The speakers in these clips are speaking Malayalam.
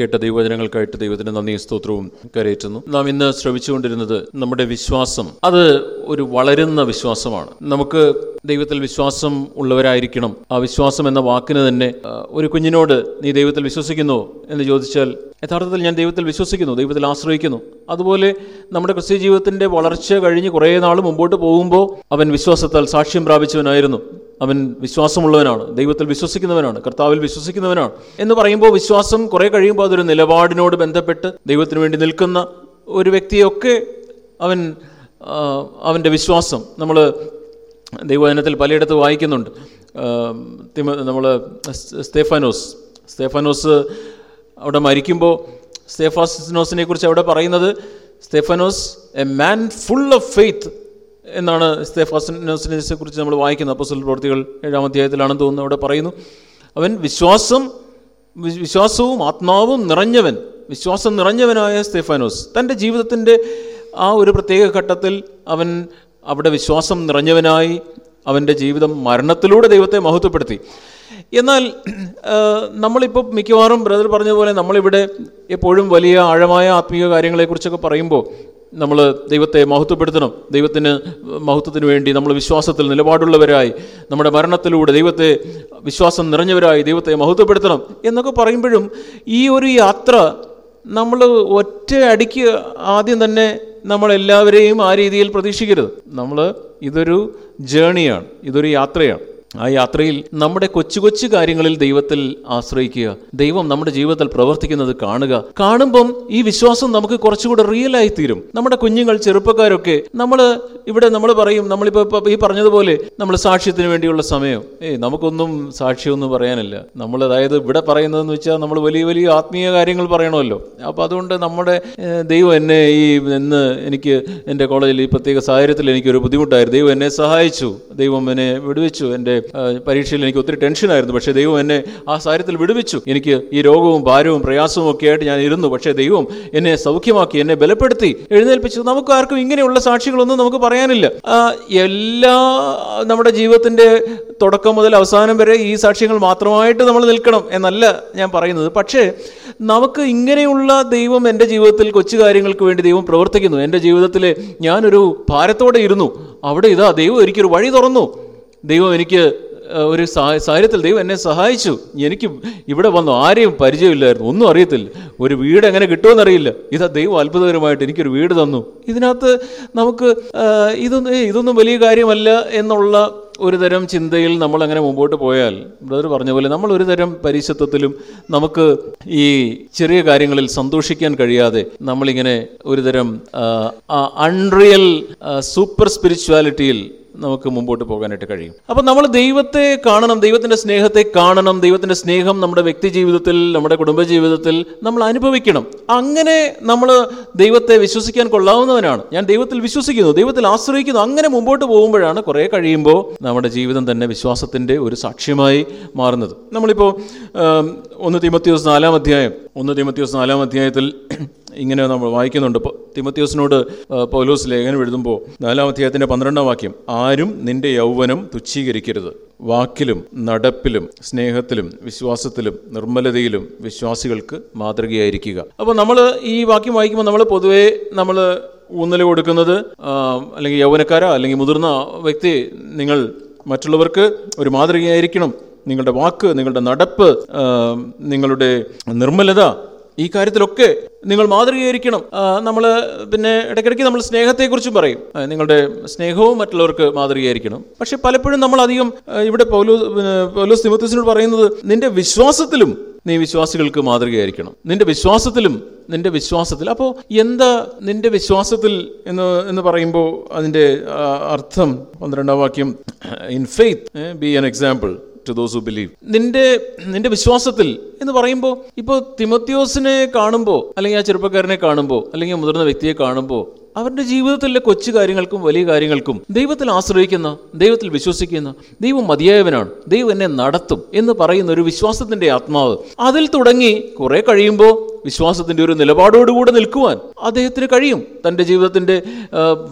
കേട്ട ദൈവവചനങ്ങൾക്കായിട്ട് ദൈവത്തിന് നന്ദി സ്തോത്രവും കരയേറ്റുന്നു. നാം ഇന്ന് ശ്രമിച്ചുകൊണ്ടിരുന്നത് നമ്മുടെ വിശ്വാസം. അത് ഒരു വളരുന്ന വിശ്വാസമാണ്. നമുക്ക് ദൈവത്തിൽ വിശ്വാസം ഉള്ളവരായിരിക്കണം. ആ വിശ്വാസം എന്ന വാക്കിന് തന്നെ ഒരു കുഞ്ഞിനോട് നീ ദൈവത്തിൽ വിശ്വസിക്കുന്നു എന്ന് ചോദിച്ചാൽ യഥാർത്ഥത്തിൽ ഞാൻ ദൈവത്തിൽ വിശ്വസിക്കുന്നു ദൈവത്തിൽ ആശ്രയിക്കുന്നു. അതുപോലെ നമ്മുടെ ക്രിസ്ത്യ ജീവിതത്തിന്റെ വളർച്ച കഴിഞ്ഞ് കുറേ നാൾ മുമ്പോട്ട് പോകുമ്പോൾ അവൻ വിശ്വാസത്താൽ സാക്ഷ്യം പ്രാപിച്ചവനായിരുന്നു. അവൻ വിശ്വാസമുള്ളവനാണ്. ദൈവത്തിൽ വിശ്വസിക്കുന്നവനാണ്. കർത്താവിൽ വിശ്വസിക്കുന്നവനാണ്. എന്ന് പറയുമ്പോൾ വിശ്വാസം കുറേ കഴിയുമ്പോൾ അതൊരു നിലപാടിനോട് ബന്ധപ്പെട്ട് ദൈവത്തിന് വേണ്ടി നിൽക്കുന്ന ഒരു വ്യക്തിയൊക്കെ അവൻ അവന്റെ വിശ്വാസം. നമ്മൾ ദൈവവചനത്തിൽ പലയിടത്ത് വായിക്കുന്നുണ്ട്. നമ്മൾ സ്തേഫാനോസ് സ്തേഫാനോസ് അവിടെ മരിക്കുമ്പോൾ സ്തേഫാസിനോസിനെ കുറിച്ച് അവിടെ പറയുന്നത് Stephanos a man full of faith എന്നാണ് സ്തേഫാസിനെ കുറിച്ച് നമ്മൾ വായിക്കുന്നത്. അപ്പോസൽ പ്രവൃത്തികൾ ഏഴാം അധ്യായത്തിലാണെന്ന് തോന്നുന്നു അവിടെ പറയുന്നു. അവൻ വിശ്വാസം വിശ്വാസവും ആത്മാവും നിറഞ്ഞവൻ വിശ്വാസം നിറഞ്ഞവനായ സ്തേഫാനോസ് തന്റെ ജീവിതത്തിന്റെ ആ ഒരു പ്രത്യേക ഘട്ടത്തിൽ അവൻ അവിടെ വിശ്വാസം നിറഞ്ഞവനായി അവന്റെ ജീവിതം മരണത്തിലൂടെ ദൈവത്തെ മഹത്വപ്പെടുത്തി. എന്നാൽ നമ്മളിപ്പോൾ മിക്കവാറും ബ്രദർ പറഞ്ഞ പോലെ നമ്മളിവിടെ എപ്പോഴും വലിയ ആഴമായ ആത്മീയ കാര്യങ്ങളെക്കുറിച്ചൊക്കെ പറയുമ്പോൾ നമ്മൾ ദൈവത്തെ മഹത്വപ്പെടുത്തണം. ദൈവത്തിന് മഹത്വത്തിന് വേണ്ടി നമ്മൾ വിശ്വാസത്തിൽ നിലപാടുള്ളവരായി നമ്മുടെ മരണത്തിലൂടെ ദൈവത്തെ വിശ്വാസം നിറഞ്ഞവരായി ദൈവത്തെ മഹത്വപ്പെടുത്തണം എന്നൊക്കെ പറയുമ്പോഴും ഈ ഒരു യാത്ര നമ്മൾ ഒറ്റ അടിക്ക് ആദ്യം തന്നെ നമ്മളെല്ലാവരെയും ആ രീതിയിൽ പ്രതീക്ഷിക്കരുത്. നമ്മൾ ഇതൊരു ജേണിയാണ് ഇതൊരു യാത്രയാണ്. ആ യാത്രയിൽ നമ്മുടെ കൊച്ചു കൊച്ചു കാര്യങ്ങളിൽ ദൈവത്തിൽ ആശ്രയിക്കുക. ദൈവം നമ്മുടെ ജീവിതത്തിൽ പ്രവർത്തിക്കുന്നത് കാണുക. കാണുമ്പം ഈ വിശ്വാസം നമുക്ക് കുറച്ചുകൂടെ റിയൽ ആയി തീരും നമ്മുടെ കുഞ്ഞുങ്ങൾ ചെറുപ്പക്കാരൊക്കെ നമ്മൾ ഇവിടെ നമ്മൾ പറയും നമ്മളിപ്പോൾ ഈ പറഞ്ഞതുപോലെ നമ്മൾ സാക്ഷ്യത്തിന് വേണ്ടിയുള്ള സമയം. ഏയ് നമുക്കൊന്നും സാക്ഷ്യമൊന്നും പറയാനില്ല. നമ്മൾ അതായത് ഇവിടെ പറയുന്നതെന്ന് വെച്ചാൽ നമ്മൾ വലിയ വലിയ ആത്മീയ കാര്യങ്ങൾ പറയണമല്ലോ. അപ്പോൾ അതുകൊണ്ട് നമ്മുടെ ദൈവം എന്നെ ഈ ഇന്ന് എനിക്ക് എന്റെ കോളേജിൽ ഈ പ്രത്യേക സാഹചര്യത്തിൽ എനിക്കൊരു ബുദ്ധിമുട്ടായിരുന്നു ദൈവം എന്നെ സഹായിച്ചു. ദൈവം എന്നെ വിടുവിച്ചു. എന്റെ പരീക്ഷയിൽ എനിക്ക് ഒത്തിരി ടെൻഷനായിരുന്നു. പക്ഷേ ദൈവം എന്നെ ആ സാഹചര്യത്തിൽ വിടുവിച്ചു. എനിക്ക് ഈ രോഗവും ഭാരവും പ്രയാസവും ഒക്കെ ആയിട്ട് ഞാൻ ഇരുന്നു. പക്ഷേ ദൈവം എന്നെ സൗഖ്യമാക്കി എന്നെ ബലപ്പെടുത്തി എഴുന്നേൽപ്പിച്ചു. നമുക്ക് ആർക്കും ഇങ്ങനെയുള്ള സാക്ഷികളൊന്നും നമുക്ക് പറയാനില്ല. എല്ലാ നമ്മുടെ ജീവിതത്തിന്റെ തുടക്കം മുതൽ അവസാനം വരെ ഈ സാക്ഷ്യങ്ങൾ മാത്രമായിട്ട് നമ്മൾ നിൽക്കണം എന്നല്ല ഞാൻ പറയുന്നത്. പക്ഷേ നമുക്ക് ഇങ്ങനെയുള്ള ദൈവം എന്റെ ജീവിതത്തിൽ കൊച്ചു കാര്യങ്ങൾക്ക് വേണ്ടി ദൈവം പ്രവർത്തിക്കുന്നു. എന്റെ ജീവിതത്തിൽ ഞാനൊരു ഭാരത്തോടെ ഇരുന്നു. അവിടെ ഇതാ ദൈവം എനിക്കൊരു വഴി തുറന്നു. ദൈവം എനിക്ക് ഒരു സാഹചര്യത്തിൽ ദൈവം എന്നെ സഹായിച്ചു. എനിക്ക് ഇവിടെ വന്നു. ആരെയും പരിചയമില്ലായിരുന്നു. ഒന്നും അറിയത്തില്ല. ഒരു വീട് എങ്ങനെ കിട്ടുമെന്ന് കിട്ടുമെന്നറിയില്ല ഇതാ ദൈവം അത്ഭുതകരമായിട്ട് എനിക്കൊരു വീട് തന്നു. ഇതിനകത്ത് നമുക്ക് ഇതൊന്നും ഇതൊന്നും വലിയ കാര്യമല്ല എന്നുള്ള ഒരു തരം ചിന്തയിൽ നമ്മൾ അങ്ങനെ മുമ്പോട്ട് പോയാൽ ബ്രദർ പറഞ്ഞ പോലെ നമ്മൾ ഒരു തരം പരിശുദ്ധത്തിലും നമുക്ക് ഈ ചെറിയ കാര്യങ്ങളിൽ സന്തോഷിക്കാൻ കഴിയാതെ നമ്മളിങ്ങനെ ഒരു തരം അൺറിയൽ സൂപ്പർ സ്പിരിച്വാലിറ്റിയിൽ നമുക്ക് മുമ്പോട്ട് പോകാനായിട്ട് കഴിയും. അപ്പം നമ്മൾ ദൈവത്തെ കാണണം ദൈവത്തിന്റെ സ്നേഹത്തെ കാണണം ദൈവത്തിന്റെ സ്നേഹം നമ്മുടെ വ്യക്തി ജീവിതത്തിൽ നമ്മുടെ കുടുംബ ജീവിതത്തിൽ നമ്മൾ അനുഭവിക്കണം. അങ്ങനെ നമ്മൾ ദൈവത്തെ വിശ്വസിക്കാൻ കൊള്ളാവുന്നവനാണ്. ഞാൻ ദൈവത്തിൽ വിശ്വസിക്കുന്നു ദൈവത്തിൽ ആശ്രയിക്കുന്നു. അങ്ങനെ മുമ്പോട്ട് പോകുമ്പോഴാണ് കുറേ കഴിയുമ്പോൾ നമ്മുടെ ജീവിതം തന്നെ വിശ്വാസത്തിന്റെ ഒരു സാക്ഷ്യമായി മാറുന്നത്. നമ്മളിപ്പോൾ ഒന്ന് തിമത്യോസ് നാലാം അധ്യായം ഒന്ന് തിമത്യോസ് നാലാം അധ്യായത്തിൽ ഇങ്ങനെ നമ്മൾ വായിക്കുന്നുണ്ട്. തിമത്യോസിനോട് പൗലോസ് ലേഖനം എഴുതുമ്പോൾ നാലാം അധ്യായത്തിന്റെ പന്ത്രണ്ടാം വാക്യം ആരും നിന്റെ യൗവനം തുച്ഛീകരിക്കരുത്. വാക്കിലും നടപ്പിലും സ്നേഹത്തിലും വിശ്വാസത്തിലും നിർമ്മലതയിലും വിശ്വാസികൾക്ക് മാതൃകയായിരിക്കുക. അപ്പോൾ നമ്മൾ ഈ വാക്യം വായിക്കുമ്പോൾ നമ്മൾ പൊതുവേ നമ്മൾ ഊന്നൽ കൊടുക്കുന്നത് അല്ലെങ്കിൽ യൗവനക്കാരാ അല്ലെങ്കിൽ മുതിർന്ന വ്യക്തി നിങ്ങൾ മറ്റുള്ളവർക്ക് ഒരു മാതൃകയായിരിക്കണം. നിങ്ങളുടെ വാക്ക് നിങ്ങളുടെ നടപ്പ് നിങ്ങളുടെ നിർമ്മലത ഈ കാര്യത്തിലൊക്കെ നിങ്ങൾ മാതൃകീകരിക്കണം നമ്മൾ പിന്നെ ഇടയ്ക്കിടയ്ക്ക് നമ്മൾ സ്നേഹത്തെക്കുറിച്ചും പറയും. നിങ്ങളുടെ സ്നേഹവും മറ്റുള്ളവർക്ക് മാതൃകയായിരിക്കണം. പക്ഷെ പലപ്പോഴും നമ്മൾ അധികം ഇവിടെ പൗലോ പൗലോസ് തിമോത്തീസിനോട് പറയുന്നത് നിന്റെ വിശ്വാസത്തിലും നീ വിശ്വാസികൾക്ക് മാതൃകയായിരിക്കണം. നിന്റെ വിശ്വാസത്തിലും നിന്റെ വിശ്വാസത്തിൽ. അപ്പോൾ എന്താ നിന്റെ വിശ്വാസത്തിൽ എന്ന് എന്ന് പറയുമ്പോൾ അതിന്റെ അർത്ഥം പന്ത്രണ്ടാം വാക്യം in faith be an example to those who believe നിന്റെ നിന്റെ വിശ്വാസത്തിൽ എന്ന് പറയുമ്പോൾ ഇപ്പോൾ തിമത്യോസിനെ കാണുമ്പോൾ അല്ലെങ്കിൽ ആ ചെറുപ്പക്കാരനെ കാണുമ്പോൾ അല്ലെങ്കിൽ മുതിർന്ന വ്യക്തിയെ കാണുമ്പോൾ അവരുടെ ജീവിതത്തിലെ കൊച്ചു കാര്യങ്ങൾക്കും വലിയ കാര്യങ്ങൾക്കും ദൈവത്തിൽ ആശ്രയിക്കുന്ന ദൈവത്തിൽ വിശ്വസിക്കുന്ന ദൈവം മതിയായവനാണ് ദൈവം എന്നെ നടത്തും എന്ന് പറയുന്ന ഒരു വിശ്വാസത്തിന്റെ ആത്മാവ് അതിൽ തുടങ്ങി കുറെ കഴിയുമ്പോൾ വിശ്വാസത്തിന്റെ ഒരു നിലപാടോടുകൂടെ നിൽക്കുവാൻ അദ്ദേഹത്തിന് കഴിയും. തന്റെ ജീവിതത്തിന്റെ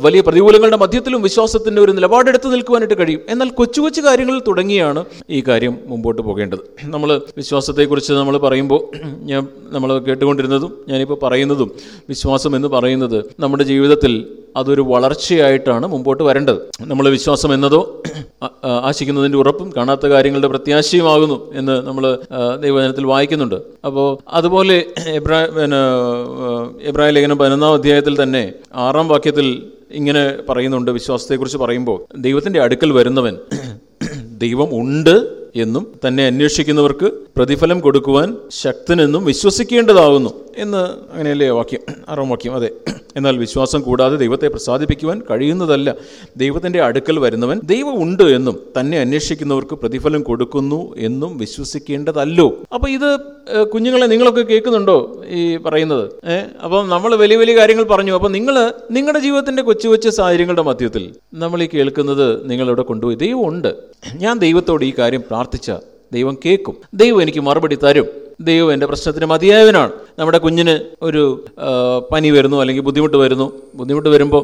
വലിയ പ്രതികൂലങ്ങളുടെ മധ്യത്തിലും വിശ്വാസത്തിന്റെ ഒരു നിലപാടെടുത്ത് നിൽക്കുവാനായിട്ട് കഴിയും. എന്നാൽ കൊച്ചു കൊച്ചു കാര്യങ്ങളിൽ തുടങ്ങിയാണ് ഈ കാര്യം മുമ്പോട്ട് പോകേണ്ടത്. നമ്മൾ വിശ്വാസത്തെക്കുറിച്ച് നമ്മൾ പറയുമ്പോൾ ഞാൻ നമ്മൾ കേട്ടുകൊണ്ടിരുന്നതും ഞാനിപ്പോൾ പറയുന്നതും വിശ്വാസം എന്ന് പറയുന്നത് നമ്മുടെ ജീവിതത്തിൽ അതൊരു വളർച്ചയായിട്ടാണ് മുമ്പോട്ട് വരേണ്ടത്. നമ്മൾ വിശ്വാസം എന്നതോ ആശിക്കുന്നതിന്റെ ഉറപ്പും കാണാത്ത കാര്യങ്ങളുടെ പ്രത്യാശയുമാകുന്നു എന്ന് നമ്മൾ ദൈവജനത്തിൽ വായിക്കുന്നുണ്ട്. അപ്പോൾ അതുപോലെ എബ്രാ പിന്നെ എബ്രാഹിം ലേഖനം പതിനൊന്നാം അധ്യായത്തിൽ തന്നെ ആറാം വാക്യത്തിൽ ഇങ്ങനെ പറയുന്നുണ്ട് വിശ്വാസത്തെക്കുറിച്ച് പറയുമ്പോൾ ദൈവത്തിന്റെ അടുക്കൽ വരുന്നവൻ ദൈവം ഉണ്ട് എന്നും തന്നെ അന്വേഷിക്കുന്നവർക്ക് പ്രതിഫലം കൊടുക്കുവാൻ ശക്തനെന്നും വിശ്വസിക്കേണ്ടതാകുന്നു. എന്ന് അങ്ങനെയല്ലേ വാക്യം? ആറാം വാക്യം അതെ. എന്നാൽ വിശ്വാസം കൂടാതെ ദൈവത്തെ പ്രസാദിപ്പിക്കുവാൻ കഴിയുന്നതല്ല. ദൈവത്തിന്റെ അടുക്കൽ വരുന്നവൻ ദൈവം ഉണ്ട് എന്നും തന്നെ അന്വേഷിക്കുന്നവർക്ക് പ്രതിഫലം കൊടുക്കുന്നു എന്നും വിശ്വസിക്കേണ്ടതല്ലോ. അപ്പോൾ ഇത് കുഞ്ഞുങ്ങളെ നിങ്ങളൊക്കെ കേൾക്കുന്നുണ്ടോ ഈ പറയുന്നത്? ഏഹ് അപ്പം നമ്മൾ വലിയ വലിയ കാര്യങ്ങൾ പറഞ്ഞു. അപ്പം നിങ്ങൾ നിങ്ങളുടെ ജീവിതത്തിന്റെ കൊച്ചു കൊച്ചു സാഹചര്യങ്ങളുടെ മധ്യത്തിൽ നമ്മൾ ഈ കേൾക്കുന്നത് നിങ്ങളിവിടെ കൊണ്ടുപോയി. ദൈവം ഉണ്ട് ഞാൻ ദൈവത്തോട് ഈ കാര്യം പ്രാർത്ഥിച്ച ദൈവം കേൾക്കും. ദൈവം എനിക്ക് മറുപടി തരും. ദൈവം എന്റെ പ്രശ്നത്തിന് മതിയായവനാണ്. നമ്മുടെ കുഞ്ഞിന് ഒരു പനി വരുന്നു അല്ലെങ്കിൽ ബുദ്ധിമുട്ട് വരുന്നു. ബുദ്ധിമുട്ട് വരുമ്പോൾ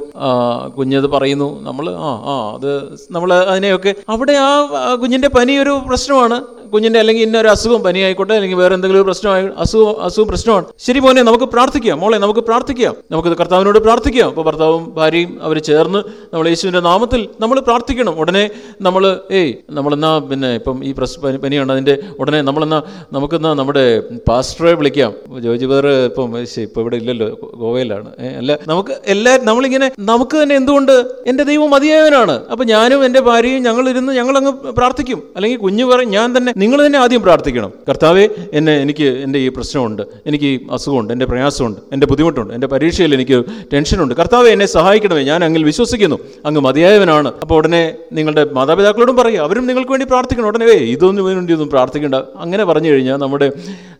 കുഞ്ഞത് പറയുന്നു നമ്മൾ ആ ആ അത് നമ്മൾ അതിനെയൊക്കെ അവിടെ ആ കുഞ്ഞിന്റെ പനി ഒരു പ്രശ്നമാണ്. കുഞ്ഞിന്റെ അല്ലെങ്കിൽ ഇന്നൊരു അസുഖം പനി ആയിക്കോട്ടെ അല്ലെങ്കിൽ വേറെ എന്തെങ്കിലും ഒരു പ്രശ്നമായി അസുഖം അസുഖം പ്രശ്നമാണ്. ശരി മോനെ നമുക്ക് പ്രാർത്ഥിക്കാം. മോളെ നമുക്ക് പ്രാർത്ഥിക്കാം. നമുക്ക് കർത്താവിനോട് പ്രാർത്ഥിക്കാം. അപ്പോൾ ഭർത്താവും ഭാര്യയും അവർ ചേർന്ന് നമ്മൾ യേശുവിന്റെ നാമത്തിൽ നമ്മൾ പ്രാർത്ഥിക്കണം. ഉടനെ നമ്മൾ ഏയ് നമ്മളെന്നാ പിന്നെ ഇപ്പം ഈ പ്രശ്ന പനി പനിയാണ് അതിന്റെ ഉടനെ നമ്മളെന്നാ നമുക്കെന്നാ നമ്മുടെ പാസ്റ്ററെ വിളിക്കാം. ജോജി ബദർ ഇപ്പം ഇപ്പൊ ഇവിടെ ഇല്ലല്ലോ ഗോവയിലാണ്. അല്ല നമുക്ക് എല്ലാ നമ്മളിങ്ങനെ നമുക്ക് തന്നെ എന്തുകൊണ്ട് എന്റെ ദൈവം മതിയായവനാണ്? അപ്പം ഞാനും എന്റെ ഭാര്യയും ഞങ്ങൾ ഇരുന്ന് ഞങ്ങളങ്ങ് പ്രാർത്ഥിക്കും. അല്ലെങ്കിൽ കുഞ്ഞു പറയും ഞാൻ തന്നെ നിങ്ങൾ തന്നെ ആദ്യം പ്രാർത്ഥിക്കണം. കർത്താവെ എന്നെ എനിക്ക് എന്റെ ഈ പ്രശ്നമുണ്ട്. എനിക്ക് ഈ അസുഖമുണ്ട് എന്റെ പ്രയാസമുണ്ട് എന്റെ ബുദ്ധിമുട്ടുണ്ട് എന്റെ പരീക്ഷയിൽ എനിക്ക് ടെൻഷനുണ്ട്. കർത്താവെ എന്നെ സഹായിക്കണമേ. ഞാൻ അങ്ങിൽ വിശ്വസിക്കുന്നു. അങ്ങ് മതിയായവനാണ്. അപ്പോൾ ഉടനെ നിങ്ങളുടെ മാതാപിതാക്കളോടും പറയുക. അവരും നിങ്ങൾക്ക് വേണ്ടി പ്രാർത്ഥിക്കണം. ഉടനെ ഇതൊന്നും വേണ്ടി ഒന്നും പ്രാർത്ഥിക്കേണ്ട. അങ്ങനെ പറഞ്ഞു കഴിഞ്ഞാൽ നമ്മുടെ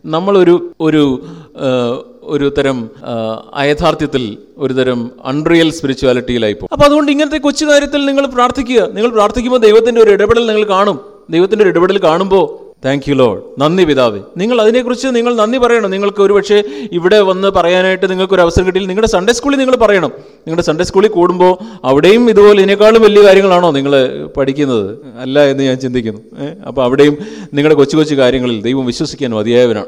നമ്മളൊരു ഒരു ഒരു തരം യഥാർത്ഥ്യത്തിൽ ഒരു തരം അൺറിയൽ സ്പിരിച്വാലിറ്റിയിലായി പോകും. അപ്പോൾ അതുകൊണ്ട് ഇങ്ങനത്തെ കൊച്ചു കാര്യത്തിൽ നിങ്ങൾ പ്രാർത്ഥിക്കുക. നിങ്ങൾ പ്രാർത്ഥിക്കുമ്പോൾ ദൈവത്തിന്റെ ഒരു ഇടപെടൽ നിങ്ങൾ കാണും. ദൈവത്തിന്റെ ഒരു ഇടപെടൽ കാണുമ്പോൾ താങ്ക് യു ലോഡ് നന്ദി പിതാവേ. നിങ്ങൾ അതിനെക്കുറിച്ച് നിങ്ങൾ നന്ദി പറയണം. നിങ്ങൾക്ക് ഒരു പക്ഷേ ഇവിടെ വന്ന് പറയാനായിട്ട് നിങ്ങൾക്ക് ഒരു അവസരം കിട്ടിയില്ല. നിങ്ങളുടെ സൺഡേ സ്കൂളിൽ നിങ്ങൾ പറയണം. നിങ്ങളുടെ സൺഡേ സ്കൂളിൽ കൂടുമ്പോൾ അവിടെയും ഇതുപോലെ ഇതിനേക്കാളും വലിയ കാര്യങ്ങളാണോ നിങ്ങൾ പഠിക്കുന്നത്? അല്ല എന്ന് ഞാൻ ചിന്തിക്കുന്നു. അപ്പോൾ അവിടെയും നിങ്ങളുടെ കൊച്ചു കൊച്ചു കാര്യങ്ങളിൽ ദൈവം വിശ്വസിക്കാൻ മതിയായവനാണ്.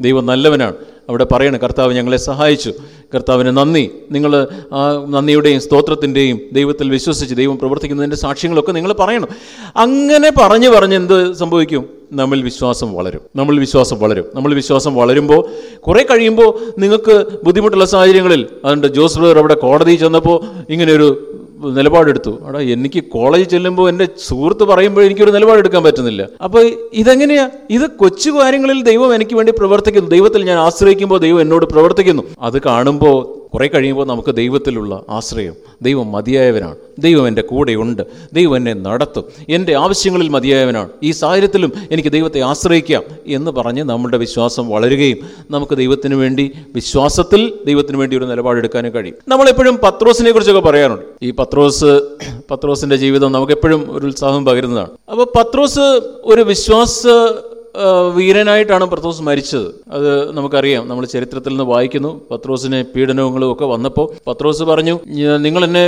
ദൈവം നല്ലവനാണ്. അവിടെ പറയണം കർത്താവ് ഞങ്ങളെ സഹായിച്ചു. കർത്താവിന് നന്ദി. നിങ്ങൾ ആ നന്ദിയുടെയും സ്തോത്രത്തിന്റെയും ദൈവത്തിൽ വിശ്വസിച്ച് ദൈവം പ്രവർത്തിക്കുന്നതിന്റെ സാക്ഷ്യങ്ങളൊക്കെ നിങ്ങൾ പറയണം. അങ്ങനെ പറഞ്ഞ് പറഞ്ഞ് എന്ത് സംഭവിക്കും? നമ്മിൽ വിശ്വാസം വളരും. നമ്മൾ വിശ്വാസം വളരും. നമ്മൾ വിശ്വാസം വളരുമ്പോൾ കുറേ കഴിയുമ്പോൾ നിങ്ങൾക്ക് ബുദ്ധിമുട്ടുള്ള സാഹചര്യങ്ങളിൽ അതുകൊണ്ട് ജോസ് ബ്രദർ അവിടെ കോടതിയിൽ ചെന്നപ്പോൾ ഇങ്ങനെ ഒരു നിലപാടെടുത്തു. അവിടെ എനിക്ക് കോളേജ് ചെല്ലുമ്പോൾ എന്റെ സുഹൃത്ത് പറയുമ്പോൾ എനിക്കൊരു നിലപാടെടുക്കാൻ പറ്റുന്നില്ല. അപ്പോൾ ഇതെങ്ങനെയാ? ഇത് കൊച്ചു കാര്യങ്ങളിൽ ദൈവം എനിക്ക് വേണ്ടി പ്രവർത്തിക്കുന്നു. ദൈവത്തിൽ ഞാൻ ആശ്രയിക്കുമ്പോൾ ദൈവം എന്നോട് പ്രവർത്തിക്കുന്നു. അത് കാണുമ്പോൾ കുറേ കഴിയുമ്പോൾ നമുക്ക് ദൈവത്തിലുള്ള ആശ്രയം. ദൈവം മതിയായവനാണ്. ദൈവം എന്റെ കൂടെയുണ്ട്. ദൈവം എന്നെ നടത്തും. എന്റെ ആവശ്യങ്ങളിൽ മതിയായവനാണ്. ഈ സാഹചര്യത്തിലും എനിക്ക് ദൈവത്തെ ആശ്രയിക്കാം എന്ന് പറഞ്ഞ് നമ്മുടെ വിശ്വാസം വളരുകയും നമുക്ക് ദൈവത്തിന് വേണ്ടി വിശ്വാസത്തിൽ ദൈവത്തിന് വേണ്ടി ഒരു നിലപാടെടുക്കാനും കഴിയും. നമ്മളെപ്പോഴും പത്രോസിനെ കുറിച്ചൊക്കെ പറയാറുണ്ട്. ഈ പത്രോസ് പത്രോസിന്റെ ജീവിതം നമുക്കെപ്പോഴും ഒരു ഉത്സാഹം പകരുന്നതാണ്. അപ്പോൾ പത്രോസ് ഒരു വിശ്വാസ വീരനായിട്ടാണ് പത്രോസ് മരിച്ചത്. അത് നമുക്കറിയാം. നമ്മൾ ചരിത്രത്തിൽ നിന്ന് വായിക്കുന്നു. പത്രോസിന് പീഡനങ്ങളും ഒക്കെ വന്നപ്പോൾ പത്രോസ് പറഞ്ഞു നിങ്ങൾ എന്നെ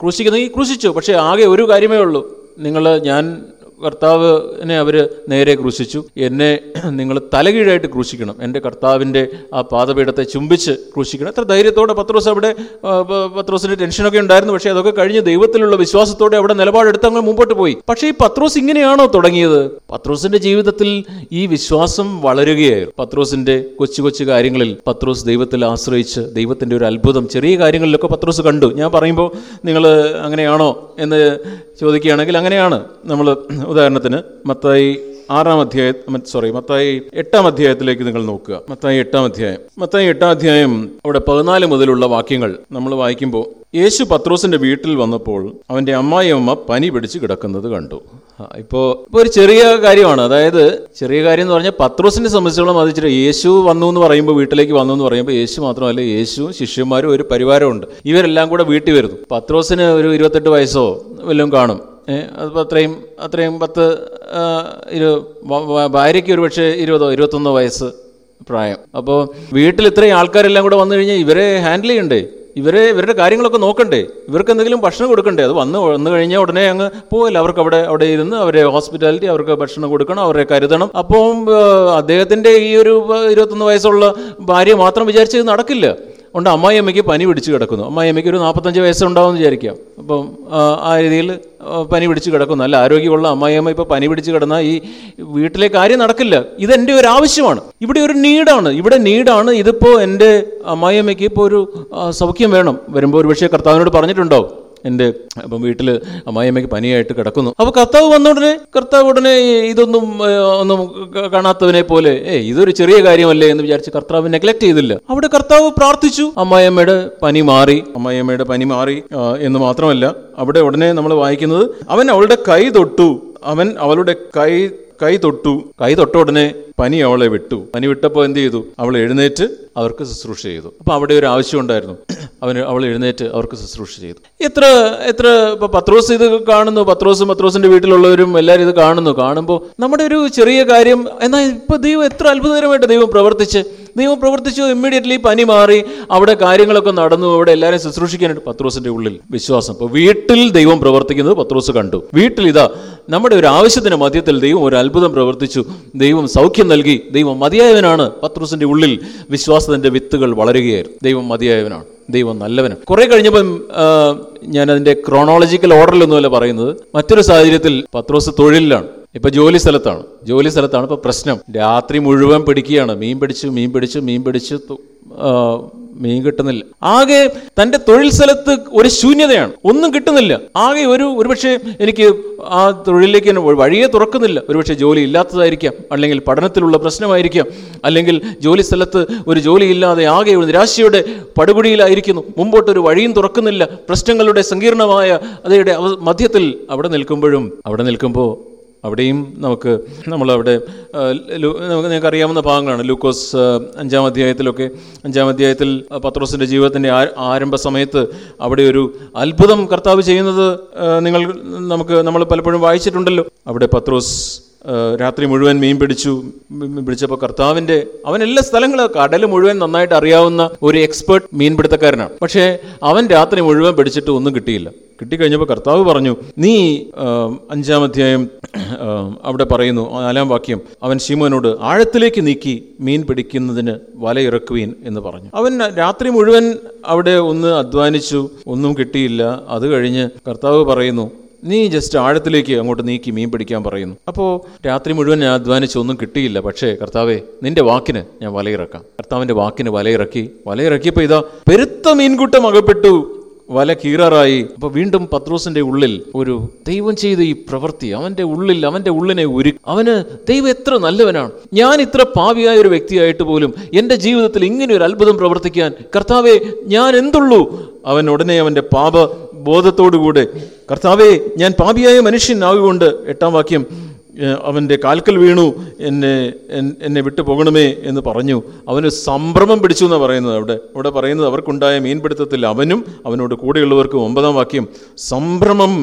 ക്രൂശിക്കുന്നെങ്കിൽ ക്രൂശിച്ചു. പക്ഷേ ആകെ ഒരു കാര്യമേ ഉള്ളൂ. നിങ്ങൾ ഞാൻ കർത്താവിനെ അവർ നേരെ ക്രൂശിച്ചു. എന്നെ നിങ്ങൾ തലകീഴായിട്ട് ക്രൂശിക്കണം. എന്റെ കർത്താവിന്റെ ആ പാദപീഠത്തെ ചുംബിച്ച് ക്രൂശിക്കണം. എത്ര ധൈര്യത്തോടെ പത്രോസ് അവിടെ പത്രോസിന് ടെൻഷനൊക്കെ ഉണ്ടായിരുന്നു. പക്ഷേ അതൊക്കെ കഴിഞ്ഞ് ദൈവത്തിലുള്ള വിശ്വാസത്തോടെ അവിടെ നിലപാടെടുത്ത് അങ്ങ് മുമ്പോട്ട് പോയി. പക്ഷേ ഈ പത്രോസ് ഇങ്ങനെയാണോ തുടങ്ങിയത്? പത്രോസിന്റെ ജീവിതത്തിൽ ഈ വിശ്വാസം വളരുകയായിരുന്നു. പത്രോസിന്റെ കൊച്ചു കൊച്ചു കാര്യങ്ങളിൽ പത്രോസ് ദൈവത്തിൽ ആശ്രയിച്ച് ദൈവത്തിന്റെ ഒരു അത്ഭുതം ചെറിയ കാര്യങ്ങളിലൊക്കെ പത്രോസ് കണ്ടു. ഞാൻ പറയുമ്പോൾ നിങ്ങൾ അങ്ങനെയാണോ? എന്ന് ചോദിക്കുകയാണെങ്കിൽ അങ്ങനെയാണ് നമ്മൾ ഉദാഹരണത്തിന് മത്തായി ആറാം അധ്യായം സോറി മത്തായി എട്ടാം അധ്യായത്തിലേക്ക് നിങ്ങൾ നോക്കുക. മത്തായി എട്ടാം അധ്യായം. മത്തായി എട്ടാം അധ്യായം അവിടെ പതിനാല് മുതലുള്ള വാക്യങ്ങൾ നമ്മൾ വായിക്കുമ്പോൾ യേശു പത്രോസിന്റെ വീട്ടിൽ വന്നപ്പോൾ അവന്റെ അമ്മായിയമ്മ പനി പിടിച്ച് കിടക്കുന്നത് കണ്ടു. ഇപ്പോ ഇപ്പൊ ഒരു ചെറിയ കാര്യമാണ്. അതായത് ചെറിയ കാര്യം എന്ന് പറഞ്ഞാൽ പത്രോസിനെ സംബന്ധിച്ചോളം അത് ഇച്ചിരി യേശു വന്നു എന്ന് പറയുമ്പോൾ വീട്ടിലേക്ക് വന്നു എന്ന് പറയുമ്പോൾ യേശു മാത്രമല്ല യേശു ശിഷ്യന്മാരും ഒരു പരിവാരമുണ്ട്. ഇവരെല്ലാം കൂടെ വീട്ടിൽ വരുന്നു. പത്രോസിന് ഒരു ഇരുപത്തെട്ട് വയസ്സോ വല്ലതും കാണും. അതിപ്പോൾ അത്രയും അത്രയും പത്ത് ഇരു ഭാര്യയ്ക്ക് ഒരു പക്ഷേ ഇരുപതോ ഇരുപത്തൊന്നോ വയസ്സ് പ്രായം. അപ്പോൾ വീട്ടിൽ ഇത്രയും ആൾക്കാരെല്ലാം കൂടെ വന്നു കഴിഞ്ഞാൽ ഇവരെ ഹാൻഡിൽ ചെയ്യണ്ടേ? ഇവരെ ഇവരുടെ കാര്യങ്ങളൊക്കെ നോക്കണ്ടേ? ഇവർക്ക് എന്തെങ്കിലും ഭക്ഷണം കൊടുക്കണ്ടേ? അത് വന്ന് വന്നു കഴിഞ്ഞാൽ ഉടനെ അങ്ങ് പോകില്ല അവർക്ക് അവിടെ അവിടെ ഇരുന്ന് അവരെ ഹോസ്പിറ്റാലിറ്റി അവർക്ക് ഭക്ഷണം കൊടുക്കണം അവരെ കരുതണം. അപ്പോൾ അദ്ദേഹത്തിന്റെ ഈ ഒരു ഇരുപത്തൊന്ന് വയസ്സുള്ള ഭാര്യ മാത്രം വിചാരിച്ച് നടക്കില്ല. ഉണ്ട്. അമ്മായിയമ്മയ്ക്ക് പനി പിടിച്ച് കിടക്കുന്നു. അമ്മായിയമ്മയ്ക്ക് ഒരു നാൽപ്പത്തഞ്ച് വയസ്സുണ്ടാവുമെന്ന് വിചാരിക്കാം. അപ്പം ആ, രീതിയിൽ പനി പിടിച്ച് കിടക്കുന്നു. അല്ല ആരോഗ്യമുള്ള അമ്മായിയമ്മ ഇപ്പോൾ പനി പിടിച്ച് കിടന്നാൽ ഈ വീട്ടിലെ കാര്യം നടക്കില്ല. ഇതെന്റെ ഒരു ആവശ്യമാണ്. ഇവിടെ ഒരു നീഡാണ് ഇവിടെ നീഡാണ് ഇതിപ്പോൾ എന്റെ അമ്മായിയമ്മയ്ക്ക് ഇപ്പോൾ ഒരു സൗഖ്യം വേണം. വരുമ്പോൾ ഒരു പക്ഷേ കർത്താവിനോട് പറഞ്ഞിട്ടുണ്ടാവും. എന്റെ അപ്പം വീട്ടിൽ അമ്മായിയമ്മയ്ക്ക് പനിയായിട്ട് കിടക്കുന്നു. അപ്പോൾ കർത്താവ് വന്ന ഉടനെ കർത്താവ് ഉടനെ ഇതൊന്നും ഒന്നും കാണാത്തവനെ പോലെ ഏ ഇതൊരു ചെറിയ കാര്യമല്ലേ എന്ന് വിചാരിച്ച് കർത്താവ് നെഗ്ലക്ട് ചെയ്തില്ല. അവിടെ കർത്താവ് പ്രാർത്ഥിച്ചു. അമ്മായിയമ്മയുടെ പനി മാറി. അമ്മായിയമ്മയുടെ പനി മാറി എന്ന് മാത്രമല്ല അവിടെ ഉടനെ നമ്മൾ വായിക്കുന്നത് അവൻ അവളുടെ കൈ തൊട്ടു. അവൻ അവളുടെ കൈ കൈ തൊട്ടു. കൈ തൊട്ട ഉടനെ പനി അവളെ വിട്ടു. പനി വിട്ടപ്പോൾ എന്ത് ചെയ്തു? അവൾ എഴുന്നേറ്റ് അവർക്ക് ശുശ്രൂഷ ചെയ്തു. അപ്പോൾ അവിടെ ഒരു ആവശ്യം ഉണ്ടായിരുന്നു. അവന് അവൾ എഴുന്നേറ്റ് അവർക്ക് ശുശ്രൂഷ ചെയ്തു. എത്ര എത്ര ഇപ്പൊ പത്രോസ് ഇത് കാണുന്നു. പത്രോസും പത്രോസിന്റെ വീട്ടിലുള്ളവരും എല്ലാവരും ഇത് കാണുന്നു. കാണുമ്പോൾ നമ്മുടെ ഒരു ചെറിയ കാര്യം എന്നാൽ ഇപ്പൊ ദൈവം എത്ര അത്ഭുതകരമായിട്ട് ദൈവം പ്രവർത്തിച്ച് ദൈവം പ്രവർത്തിച്ചു ഇമ്മീഡിയറ്റ്ലി പനി മാറി അവിടെ കാര്യങ്ങളൊക്കെ നടന്നു അവിടെ എല്ലാവരും ശുശ്രൂഷിക്കാനായിട്ട് പത്രോസിന്റെ ഉള്ളിൽ വിശ്വാസം. അപ്പോൾ വീട്ടിൽ ദൈവം പ്രവർത്തിക്കുന്നത് പത്രോസ് കണ്ടു. വീട്ടിൽ ഇതാ നമ്മുടെ ഒരു ആവശ്യത്തിന് മധ്യത്തിൽ ദൈവം ഒരു അത്ഭുതം പ്രവർത്തിച്ചു. ദൈവം സൗഖ്യം നൽകി. ദൈവം മതിയായവനാണ് പത്രോസിന്റെ ഉള്ളിൽ. വിശ്വാസത്തിന്റെ വിത്തുകൾ വളരുകയായിരുന്നു. ദൈവം മതിയായവനാണ്. ദൈവം നല്ലവനാണ്. കുറെ കഴിഞ്ഞപ്പം ഞാൻ അതിന്റെ ക്രോണോളജിക്കൽ ഓർഡറിലൊന്നുമല്ല പറയുന്നത്. മറ്റൊരു സാഹചര്യത്തിൽ പത്രോസ് തൊഴിലിലാണ്. ഇപ്പൊ ജോലി സ്ഥലത്താണ്. ജോലി സ്ഥലത്താണ് ഇപ്പൊ പ്രശ്നം. രാത്രി മുഴുവൻ പിടിക്കുകയാണ്. മീൻ പിടിച്ചു മീൻ പിടിച്ചു മീൻ പിടിച്ചു മീൻ കിട്ടുന്നില്ല. ആകെ തന്റെ തൊഴിൽ സ്ഥലത്ത് ഒരു ശൂന്യതയാണ്. ഒന്നും കിട്ടുന്നില്ല. ആകെ ഒരു ഒരുപക്ഷെ എനിക്ക് ആ തൊഴിലിലേക്ക് വഴിയെ തുറക്കുന്നില്ല. ഒരുപക്ഷെ ജോലി ഇല്ലാത്തതായിരിക്കാം. അല്ലെങ്കിൽ പഠനത്തിലുള്ള പ്രശ്നമായിരിക്കാം. അല്ലെങ്കിൽ ജോലി സ്ഥലത്ത് ഒരു ജോലി ഇല്ലാതെ ആകെ ഒരു നിരാശയുടെ പടുകുടിയിലായിരിക്കുന്നു മുമ്പോട്ടൊരു വഴിയും തുറക്കുന്നില്ല. പ്രശ്നങ്ങളുടെ സങ്കീർണമായ അതയുടെ മധ്യത്തിൽ അവിടെ നിൽക്കുമ്പോഴും അവിടെ നിൽക്കുമ്പോൾ അവിടെയും നമുക്ക് നമ്മളവിടെ നമുക്ക് നിങ്ങൾക്ക് അറിയാവുന്ന ഭാഗങ്ങളാണ്. ലൂക്കോസ് അഞ്ചാം അധ്യായത്തിലൊക്കെ അഞ്ചാം അധ്യായത്തിൽ പത്രോസിന്റെ ജീവിതത്തിന്റെ ആരംഭ സമയത്ത് അവിടെ ഒരു അത്ഭുതം കർത്താവ് ചെയ്യുന്നത് നിങ്ങൾ നമുക്ക് നമ്മൾ പലപ്പോഴും വായിച്ചിട്ടുണ്ടല്ലോ. അവിടെ പത്രോസ് രാത്രി മുഴുവൻ മീൻ പിടിച്ചു പിടിച്ചപ്പോൾ കർത്താവിന്റെ അവൻ എല്ലാ സ്ഥലങ്ങളും കടൽ മുഴുവൻ നന്നായിട്ട് അറിയാവുന്ന ഒരു എക്സ്പേർട്ട് മീൻപിടുത്തക്കാരനാണ് പക്ഷേ അവൻ രാത്രി മുഴുവൻ പിടിച്ചിട്ട് ഒന്നും കിട്ടിയില്ല. കിട്ടിക്കഴിഞ്ഞപ്പോൾ കർത്താവ് പറഞ്ഞു നീ അഞ്ചാം അധ്യായം അവിടെ പറയുന്നു നാലാം വാക്യം അവൻ ശിമോനോട് ആഴത്തിലേക്ക് നീക്കി മീൻ പിടിക്കുന്നതിന് വല ഇറക്കുവീൻ എന്ന് പറഞ്ഞു. അവൻ രാത്രി മുഴുവൻ അവിടെ ഒന്ന് അധ്വാനിച്ചു ഒന്നും കിട്ടിയില്ല. അത് കഴിഞ്ഞ് കർത്താവ് പറയുന്നു നീ ജസ്റ്റ് ആഴത്തിലേക്ക് അങ്ങോട്ട് നീക്കി മീൻ പിടിക്കാൻ പറയുന്നു. അപ്പോൾ രാത്രി മുഴുവൻ ഞാൻ അധ്വാനിച്ച് ഒന്നും കിട്ടിയില്ല. പക്ഷേ കർത്താവേ നിന്റെ വാക്കിന് ഞാൻ വലയിറക്കാം. കർത്താവിന്റെ വാക്കിന് വലയിറക്കി. വലയിറക്കിയപ്പോൾ ഇതാ പെരുത്ത മീൻകൂട്ടം അകപ്പെട്ടു. വല കീറാറായി. അപ്പോൾ വീണ്ടും പത്രോസിന്റെ ഉള്ളിൽ ഒരു ദൈവം ചെയ്ത ഈ പ്രവൃത്തി അവന്റെ ഉള്ളിൽ അവന്റെ ഉള്ളിനെ ഒരു അവന് ദൈവം എത്ര നല്ലവനാണ്. ഞാൻ ഇത്ര പാവിയായ ഒരു വ്യക്തിയായിട്ട് പോലും എന്റെ ജീവിതത്തിൽ ഇങ്ങനെ ഒരു അത്ഭുതം പ്രവർത്തിക്കാൻ കർത്താവെ ഞാൻ എന്തുള്ളൂ? അവൻ ഉടനെ അവന്റെ പാപ ബോധത്തോടുകൂടെ കർത്താവെ ഞാൻ പാപിയായ മനുഷ്യനാകുകൊണ്ട് എട്ടാം വാക്യം അവന്റെ കാൽക്കൽ വീണു എന്നെ എന്നെ വിട്ടു പോകണമേ എന്ന് പറഞ്ഞു. അവന് സംഭ്രമം പിടിച്ചു എന്നാണ് പറയുന്നത് അവിടെ. അവിടെ പറയുന്നത് അവർക്കുണ്ടായ മീൻപിടുത്തത്തിൽ അവനും അവനോട് കൂടെയുള്ളവർക്കും ഒമ്പതാം വാക്യം സംഭ്രമം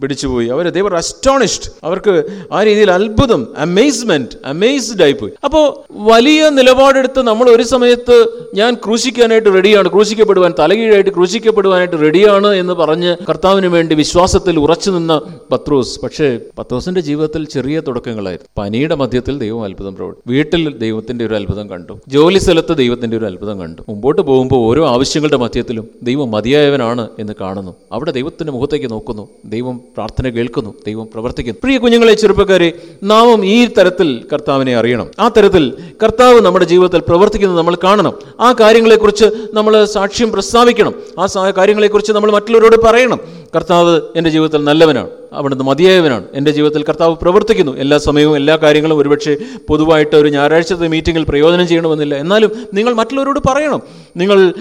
പിടിച്ചുപോയി. അവർ ദേവർ അസ്റ്റോണിഷ്ഡ് അവർക്ക് ആ രീതിയിൽ അത്ഭുതം അമേസ്മെന്റ് അമേസ്ഡ് ആയിപ്പോയി. അപ്പോൾ വലിയ നിലപാടെടുത്ത് നമ്മൾ ഒരു സമയത്ത് ഞാൻ ക്രൂശിക്കാനായിട്ട് റെഡിയാണ് ക്രൂശിക്കപ്പെടുവാൻ തലകീഴായിട്ട് ക്രൂശിക്കപ്പെടുവാനായിട്ട് റെഡിയാണ് എന്ന് പറഞ്ഞ് കർത്താവിന് വേണ്ടി വിശ്വാസത്തിൽ ഉറച്ചു നിന്ന പത്രോസ്. പക്ഷേ പത്രോസിന്റെ ജീവിതത്തിൽ ചെറിയ തുടക്കങ്ങളായിരുന്നു. പനിയുടെ മധ്യത്തിൽ ദൈവം അത്ഭുതം പ്രവർത്തി വീട്ടിൽ ദൈവത്തിന്റെ ഒരു അത്ഭുതം കണ്ടു. ജോലി സ്ഥലത്ത് ദൈവത്തിന്റെ ഒരു അത്ഭുതം കണ്ടു. മുമ്പോട്ട് പോകുമ്പോൾ ഓരോ ആവശ്യങ്ങളുടെ മധ്യത്തിലും ദൈവം മതിയായവനാണ് എന്ന് കാണുന്നു. അവിടെ ദൈവത്തിന്റെ മുഖത്തേക്ക് നോക്കുന്നു. ദൈവം പ്രാർത്ഥന കേൾക്കുന്നു ദൈവം പ്രവർത്തിക്കുന്നു. പ്രിയ കുഞ്ഞുങ്ങളെ ചെറുപ്പക്കാരെ നാമും ഈ തരത്തിൽ കർത്താവിനെ അറിയണം. ആ തരത്തിൽ കർത്താവ് നമ്മുടെ ജീവിതത്തിൽ പ്രവർത്തിക്കുന്നത് നമ്മൾ കാണണം. ആ കാര്യങ്ങളെക്കുറിച്ച് നമ്മൾ സാക്ഷ്യം പ്രസ്താവിക്കണം. ആ കാര്യങ്ങളെക്കുറിച്ച് നമ്മൾ മറ്റുള്ളവരോട് പറയണം. കർത്താവ് എന്റെ ജീവിതത്തിൽ നല്ലവനാണ്. അവിടുന്ന് മതിയായവനാണ്. എന്റെ ജീവിതത്തിൽ കർത്താവ് പ്രവർത്തിക്കുന്നു. എല്ലാ സമയവും എല്ലാ കാര്യങ്ങളും ഒരുപക്ഷെ പൊതുവായിട്ട് ഒരു ഞായറാഴ്ചത്തെ മീറ്റിങ്ങിൽ പ്രയോജനം ചെയ്യണമെന്നില്ല. എന്നാലും നിങ്ങൾ മറ്റുള്ളവരോട് പറയണം. നിങ്ങൾ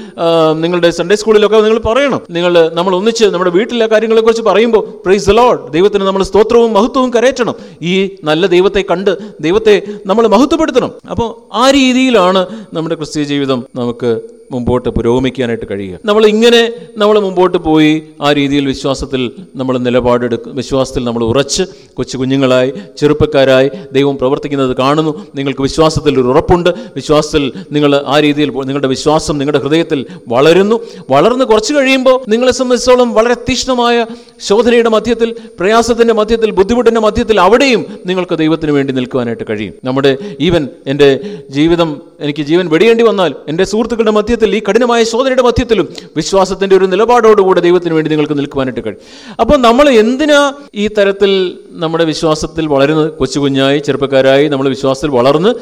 നിങ്ങളുടെ സൺഡേ സ്കൂളിലൊക്കെ നിങ്ങൾ പറയണം. നിങ്ങൾ നമ്മൾ ഒന്നിച്ച് നമ്മുടെ വീട്ടിലെ കാര്യങ്ങളെക്കുറിച്ച് പറയുമ്പോൾ പ്രൈസ് ലോഡ് ദൈവത്തിന് നമ്മൾ സ്തോത്രവും മഹത്വവും കരയറ്റണം. ഈ നല്ല ദൈവത്തെ കണ്ട് ദൈവത്തെ നമ്മൾ മഹത്വപ്പെടുത്തണം. അപ്പോൾ ആ രീതിയിലാണ് നമ്മുടെ ക്രിസ്തീയ ജീവിതം നമുക്ക് മുമ്പോട്ട് പുരോഗമിക്കാനായിട്ട് കഴിയുക. നമ്മൾ ഇങ്ങനെ നമ്മൾ മുമ്പോട്ട് പോയി ആ രീതിയിൽ വിശ്വാസത്തിൽ നമ്മൾ നിലപാടെടുക്കും വിശ്വാസത്തിൽ നമ്മൾ ഉറച്ച് കൊച്ചു കുഞ്ഞുങ്ങളായി ചെറുപ്പക്കാരായി ദൈവം പ്രവർത്തിക്കുന്നത് കാണുന്നു. നിങ്ങൾക്ക് വിശ്വാസത്തിൽ ഒരു ഉറപ്പുണ്ട്. വിശ്വാസത്തിൽ നിങ്ങൾ ആ രീതിയിൽ നിങ്ങളുടെ വിശ്വാസം നിങ്ങളുടെ ഹൃദയത്തിൽ വളരുന്നു. വളർന്ന് കുറച്ച് കഴിയുമ്പോൾ നിങ്ങളെ സംബന്ധിച്ചോളം വളരെ തീക്ഷ്ണമായ ശോധനയുടെ മധ്യത്തിൽ പ്രയാസത്തിന്റെ മധ്യത്തിൽ ബുദ്ധിമുട്ടിന്റെ മധ്യത്തിൽ അവിടെയും നിങ്ങൾക്ക് ദൈവത്തിന് വേണ്ടി നിൽക്കുവാനായിട്ട് കഴിയും. നമ്മുടെ ഈവൻ എന്റെ ജീവിതം എനിക്ക് ജീവൻ വെടിയേണ്ടി വന്നാൽ എന്റെ സുഹൃത്തുക്കളുടെ മധ്യത്തിൽ ഈ കഠിനമായ ശോധനയുടെ മധ്യത്തിലും വിശ്വാസത്തിന്റെ ഒരു നിലപാടോടുകൂടെ ദൈവത്തിന് വേണ്ടി നിങ്ങൾക്ക് നിൽക്കുവാനായിട്ട് കഴിയും. അപ്പോൾ നമ്മൾ എന്തിനാ ഈ തരത്തിൽ നമ്മുടെ വിശ്വാസത്തിൽ വളരുന്നത്? കൊച്ചു കുഞ്ഞായി ചെറുപ്പക്കാരായി നമ്മൾ വിശ്വാസത്തിൽ വളർന്ന്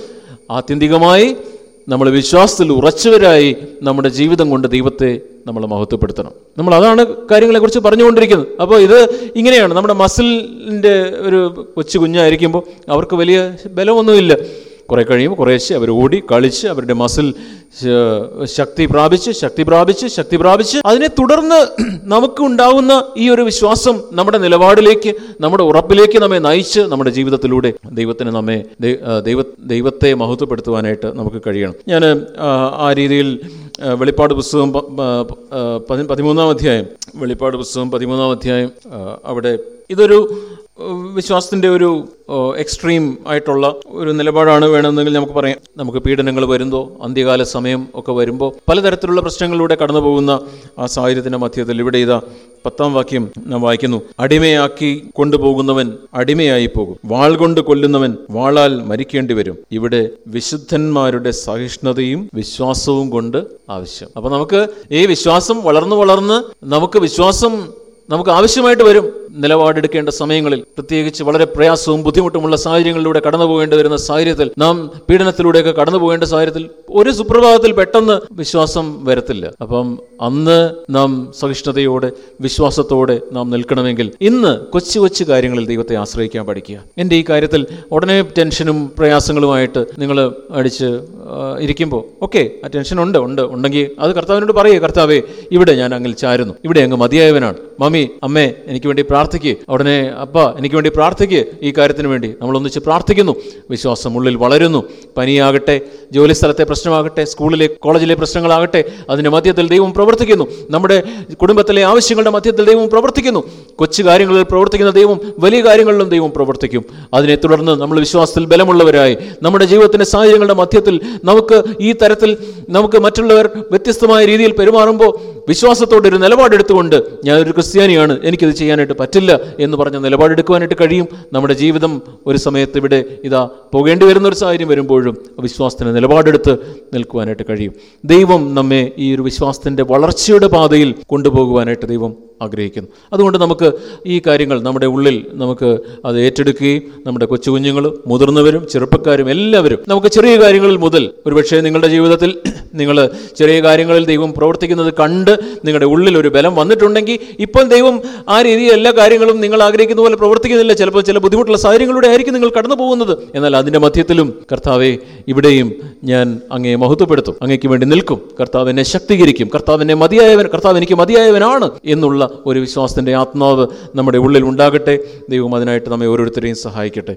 ആത്യന്തികമായി നമ്മൾ വിശ്വാസത്തിൽ ഉറച്ചവരായി നമ്മുടെ ജീവിതം കൊണ്ട് ദൈവത്തെ നമ്മൾ മഹത്വപ്പെടുത്തണം. നമ്മൾ അതാണ് കാര്യങ്ങളെക്കുറിച്ച് പറഞ്ഞുകൊണ്ടിരിക്കുന്നത്. അപ്പോൾ ഇത് ഇങ്ങനെയാണ്. നമ്മുടെ മസിലിന്റെ ഒരു കൊച്ചു കുഞ്ഞായിരിക്കുമ്പോൾ അവർക്ക് വലിയ ബലമൊന്നുമില്ല. കുറേ കഴിയുമ്പോൾ കുറേശ്ശെ അവർ ഓടി കളിച്ച് അവരുടെ മസിൽ ശക്തി പ്രാപിച്ച് ശക്തി പ്രാപിച്ച് ശക്തി പ്രാപിച്ച്. അതിനെ തുടർന്ന് നമുക്ക് ഉണ്ടാകുന്ന ഈ ഒരു വിശ്വാസം നമ്മുടെ നിലപാടിലേക്ക് നമ്മുടെ ഉറപ്പിലേക്ക് നമ്മെ നയിച്ച് നമ്മുടെ ജീവിതത്തിലൂടെ ദൈവത്തിന് നമ്മെ ദൈവ ദൈവത്തെ മഹത്വപ്പെടുത്തുവാനായിട്ട് നമുക്ക് കഴിയണം. ഞാൻ ആ രീതിയിൽ വെളിപ്പാട് പുസ്തകം പതിമൂന്നാം അധ്യായം വെളിപ്പാട് പുസ്തകം പതിമൂന്നാം അധ്യായം അവിടെ ഇതൊരു വിശ്വാസത്തിന്റെ ഒരു എക്സ്ട്രീം ആയിട്ടുള്ള ഒരു നിലപാടാണ് വേണമെന്നെങ്കിൽ നമുക്ക് പറയാം. നമുക്ക് പീഡനങ്ങൾ വരുമ്പോൾ അന്ത്യകാല സമയം ഒക്കെ വരുമ്പോൾ പലതരത്തിലുള്ള പ്രശ്നങ്ങളിലൂടെ കടന്നു പോകുന്ന ആ സാഹചര്യത്തിന്റെ മധ്യത്തിൽ ഇവിടെ ഇതാ പത്താം വാക്യം നാം വായിക്കുന്നു. അടിമയാക്കി കൊണ്ടുപോകുന്നവൻ അടിമയായി പോകും. വാൾ കൊണ്ട് കൊല്ലുന്നവൻ വാളാൽ മരിക്കേണ്ടി വരും. ഇവിടെ വിശുദ്ധന്മാരുടെ സഹിഷ്ണുതയും വിശ്വാസവും കൊണ്ട് ആവശ്യം. അപ്പോൾ നമുക്ക് ഈ വിശ്വാസം വളർന്നു വളർന്ന് നമുക്ക് വിശ്വാസം നമുക്ക് ആവശ്യമായിട്ട് വരും. നിലപാടെടുക്കേണ്ട സമയങ്ങളിൽ പ്രത്യേകിച്ച് വളരെ പ്രയാസവും ബുദ്ധിമുട്ടുമുള്ള സാഹചര്യങ്ങളിലൂടെ കടന്നു പോകേണ്ടി വരുന്ന സാഹചര്യത്തിൽ നാം പീഡനത്തിലൂടെയൊക്കെ കടന്നു പോകേണ്ട സാഹചര്യത്തിൽ ഒരു സുപ്രഭാതത്തിൽ പെട്ടെന്ന് വിശ്വാസം വരത്തില്ല. അപ്പം അന്ന് നാം സഹിഷ്ണുതയോടെ വിശ്വാസത്തോടെ നാം നിൽക്കണമെങ്കിൽ ഇന്ന് കൊച്ചു കൊച്ചു കാര്യങ്ങളിൽ ദൈവത്തെ ആശ്രയിക്കാൻ പഠിക്കുക. എന്റെ ഈ കാര്യത്തിൽ ഉടനെ ടെൻഷനും പ്രയാസങ്ങളുമായിട്ട് നിങ്ങൾ അടിച്ച് ഇരിക്കുമ്പോൾ ഓക്കെ ആ ടെൻഷൻ ഉണ്ട് ഉണ്ട് ഉണ്ടെങ്കിൽ അത് കർത്താവിനോട് പറയുക കർത്താവേ ഇവിടെ ഞാൻ അങ്ങിൽ ചാരുന്നു. ഇവിടെ അങ്ങ് മതിയായവനാണ്. മമ്മി അമ്മേ എനിക്ക് വേണ്ടി പ്രാർത്ഥിക്കുക ഉടനെ അപ്പ എനിക്ക് വേണ്ടി പ്രാർത്ഥിക്കുക ഈ കാര്യത്തിന് വേണ്ടി. നമ്മൾ ഒന്നിച്ച് പ്രാർത്ഥിക്കുന്നു. വിശ്വാസം ഉള്ളിൽ വളരുന്നു. പനിയാകട്ടെ ജോലിസ്ഥലത്തെ പ്രശ്നമാകട്ടെ സ്കൂളിലെ കോളേജിലെ പ്രശ്നങ്ങളാകട്ടെ അതിന്റെ മധ്യത്തിൽ ദൈവം പ്രവർത്തിക്കുന്നു. നമ്മുടെ കുടുംബത്തിലെ ആവശ്യങ്ങളുടെ മധ്യത്തിൽ ദൈവം പ്രവർത്തിക്കുന്നു. കൊച്ചു കാര്യങ്ങളിൽ പ്രവർത്തിക്കുന്ന ദൈവം വലിയ കാര്യങ്ങളിലും ദൈവം പ്രവർത്തിക്കും. അതിനെ തുടർന്ന് നമ്മൾ വിശ്വാസത്തിൽ ബലമുള്ളവരായി നമ്മുടെ ജീവിതത്തിന്റെ സാഹചര്യങ്ങളുടെ മധ്യത്തിൽ നമുക്ക് ഈ തരത്തിൽ നമുക്ക് മറ്റുള്ളവർ വ്യത്യസ്തമായ രീതിയിൽ പെരുമാറുമ്പോൾ വിശ്വാസത്തോടെ ഒരു നിലപാടെടുത്തുകൊണ്ട് ഞാനൊരു ക്രിസ്ത്യാനിയാണ് എനിക്കിത് ചെയ്യാനായിട്ട് പറ്റില്ല എന്ന് പറഞ്ഞ നിലപാടെടുക്കുവാനായിട്ട് കഴിയും. നമ്മുടെ ജീവിതം ഒരു സമയത്ത് ഇവിടെ ഇതാ പോകേണ്ടി വരുന്ന ഒരു സാഹചര്യം വരുമ്പോഴും വിശ്വാസത്തിന് നിലപാടെടുത്ത് നിൽക്കുവാനായിട്ട് കഴിയും. ദൈവം നമ്മെ ഈ ഒരു വിശ്വാസത്തിന്റെ വളർച്ചയുടെ പാതയിൽ കൊണ്ടുപോകുവാനായിട്ട് ദൈവം ആഗ്രഹിക്കുന്നു. അതുകൊണ്ട് നമുക്ക് ഈ കാര്യങ്ങൾ നമ്മുടെ ഉള്ളിൽ നമുക്ക് അത് ഏറ്റെടുക്കുകയും നമ്മുടെ കൊച്ചു കുഞ്ഞുങ്ങൾ മുതിർന്നവരും ചെറുപ്പക്കാരും എല്ലാവരും നമുക്ക് ചെറിയ കാര്യങ്ങളിൽ മുതൽ ഒരുപക്ഷെ നിങ്ങളുടെ ജീവിതത്തിൽ നിങ്ങൾ ചെറിയ കാര്യങ്ങളിൽ ദൈവം പ്രവർത്തിക്കുന്നത് കണ്ട് നിങ്ങളുടെ ഉള്ളിൽ ഒരു ബലം വന്നിട്ടുണ്ടെങ്കിൽ ഇപ്പോൾ ദൈവം ആ രീതിയിൽ എല്ലാ കാര്യങ്ങളും നിങ്ങൾ ആഗ്രഹിക്കുന്ന പോലെ പ്രവർത്തിക്കുന്നില്ല. ചിലപ്പോൾ ചില ബുദ്ധിമുട്ടുള്ള സാഹചര്യങ്ങളിലൂടെ ആയിരിക്കും നിങ്ങൾ കടന്നു പോകുന്നത്. എന്നാൽ അതിന്റെ മധ്യത്തിലും കർത്താവെ ഇവിടെയും ഞാൻ അങ്ങയെ മഹത്വപ്പെടുത്തും. അങ്ങയ്ക്ക് വേണ്ടി നിൽക്കും. കർത്താവ് എന്നെ ശക്തീകരിക്കും. കർത്താവ് എന്നെ മതിയായവൻ കർത്താവ് എനിക്ക് മതിയായവനാണ് എന്നുള്ള ഒരു വിശ്വാസത്തിന്റെ ആത്മാവ് നമ്മുടെ ഉള്ളിൽ ഉണ്ടാകട്ടെ. ദൈവം അതിനായിട്ട് നമ്മെ ഓരോരുത്തരെയും സഹായിക്കട്ടെ.